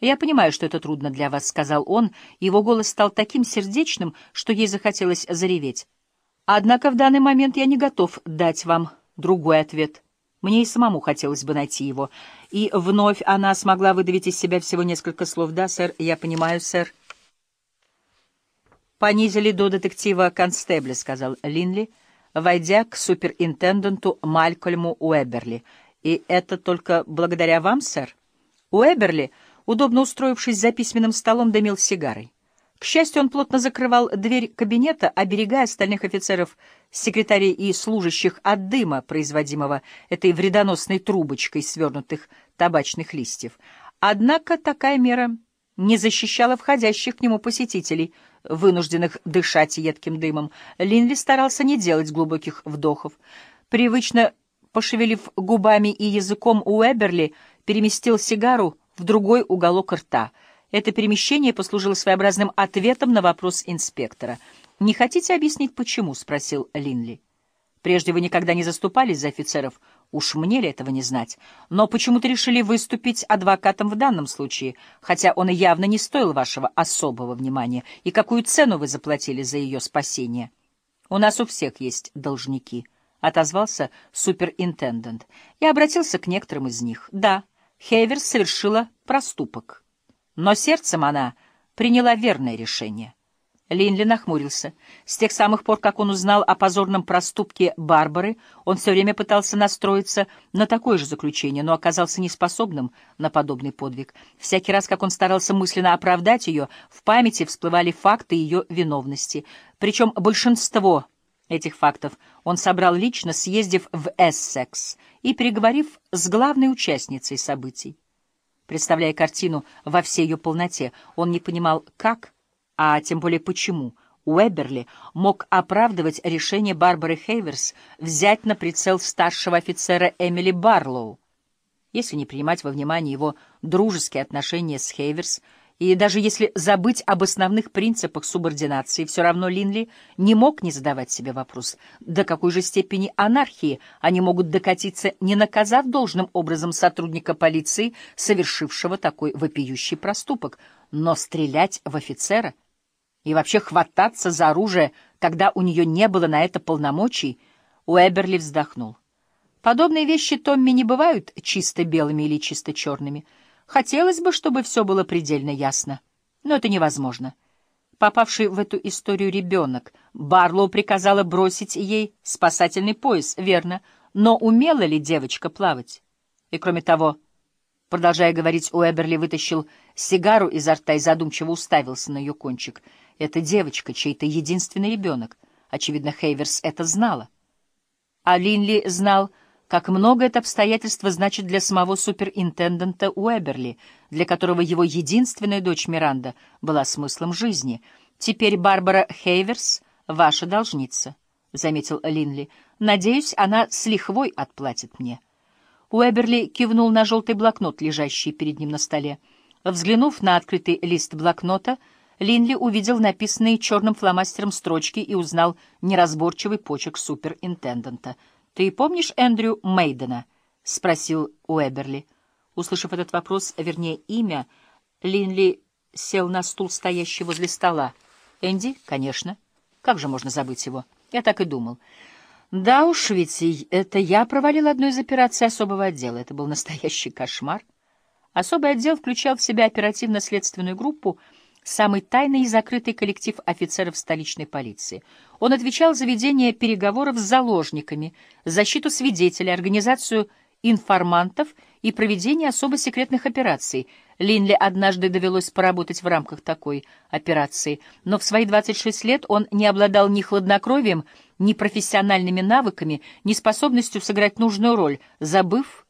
«Я понимаю, что это трудно для вас», — сказал он, его голос стал таким сердечным, что ей захотелось зареветь. «Однако в данный момент я не готов дать вам другой ответ. Мне и самому хотелось бы найти его». И вновь она смогла выдавить из себя всего несколько слов. «Да, сэр, я понимаю, сэр». «Понизили до детектива Констебля», — сказал Линли, войдя к суперинтенданту Малькольму Уэберли. «И это только благодаря вам, сэр?» Уэберли удобно устроившись за письменным столом, дымил сигарой. К счастью, он плотно закрывал дверь кабинета, оберегая остальных офицеров, секретарей и служащих от дыма, производимого этой вредоносной трубочкой свернутых табачных листьев. Однако такая мера не защищала входящих к нему посетителей, вынужденных дышать едким дымом. Линли старался не делать глубоких вдохов. Привычно пошевелив губами и языком, Уэберли переместил сигару в другой уголок рта. Это перемещение послужило своеобразным ответом на вопрос инспектора. «Не хотите объяснить, почему?» — спросил Линли. «Прежде вы никогда не заступались за офицеров. Уж мне ли этого не знать? Но почему-то решили выступить адвокатом в данном случае, хотя он и явно не стоил вашего особого внимания. И какую цену вы заплатили за ее спасение?» «У нас у всех есть должники», — отозвался суперинтендент. Я обратился к некоторым из них. «Да». Хейверс совершила проступок. Но сердцем она приняла верное решение. Линли нахмурился. С тех самых пор, как он узнал о позорном проступке Барбары, он все время пытался настроиться на такое же заключение, но оказался неспособным на подобный подвиг. Всякий раз, как он старался мысленно оправдать ее, в памяти всплывали факты ее виновности. Причем большинство этих фактов он собрал лично, съездив в Эссекс и переговорив с главной участницей событий. Представляя картину во всей ее полноте, он не понимал, как, а тем более почему, Уэберли мог оправдывать решение Барбары Хейверс взять на прицел старшего офицера Эмили Барлоу. Если не принимать во внимание его дружеские отношения с Хейверс, и даже если забыть об основных принципах субординации, все равно Линли не мог не задавать себе вопрос, до какой же степени анархии они могут докатиться, не наказав должным образом сотрудника полиции, совершившего такой вопиющий проступок, но стрелять в офицера и вообще хвататься за оружие, когда у нее не было на это полномочий, Уэберли вздохнул. Подобные вещи Томми не бывают чисто белыми или чисто черными — Хотелось бы, чтобы все было предельно ясно, но это невозможно. Попавший в эту историю ребенок, Барлоу приказала бросить ей спасательный пояс, верно, но умела ли девочка плавать? И кроме того, продолжая говорить, Уэберли вытащил сигару изо рта и задумчиво уставился на ее кончик. Это девочка, чей-то единственный ребенок. Очевидно, Хейверс это знала. А Линли знал как много это обстоятельство значит для самого суперинтендента Уэберли, для которого его единственная дочь Миранда была смыслом жизни. Теперь Барбара Хейверс — ваша должница, — заметил Линли. Надеюсь, она с лихвой отплатит мне. Уэберли кивнул на желтый блокнот, лежащий перед ним на столе. Взглянув на открытый лист блокнота, Линли увидел написанные черным фломастером строчки и узнал неразборчивый почерк суперинтендента — «Ты помнишь Эндрю Мейдена?» — спросил Уэберли. Услышав этот вопрос, вернее, имя, Линли сел на стул, стоящий возле стола. «Энди? Конечно. Как же можно забыть его? Я так и думал». «Да уж, ведь это я провалил одну из операций особого отдела. Это был настоящий кошмар». Особый отдел включал в себя оперативно-следственную группу — самый тайный и закрытый коллектив офицеров столичной полиции. Он отвечал за ведение переговоров с заложниками, защиту свидетелей, организацию информантов и проведение особо секретных операций. Линли однажды довелось поработать в рамках такой операции, но в свои 26 лет он не обладал ни хладнокровием, ни профессиональными навыками, ни способностью сыграть нужную роль, забыв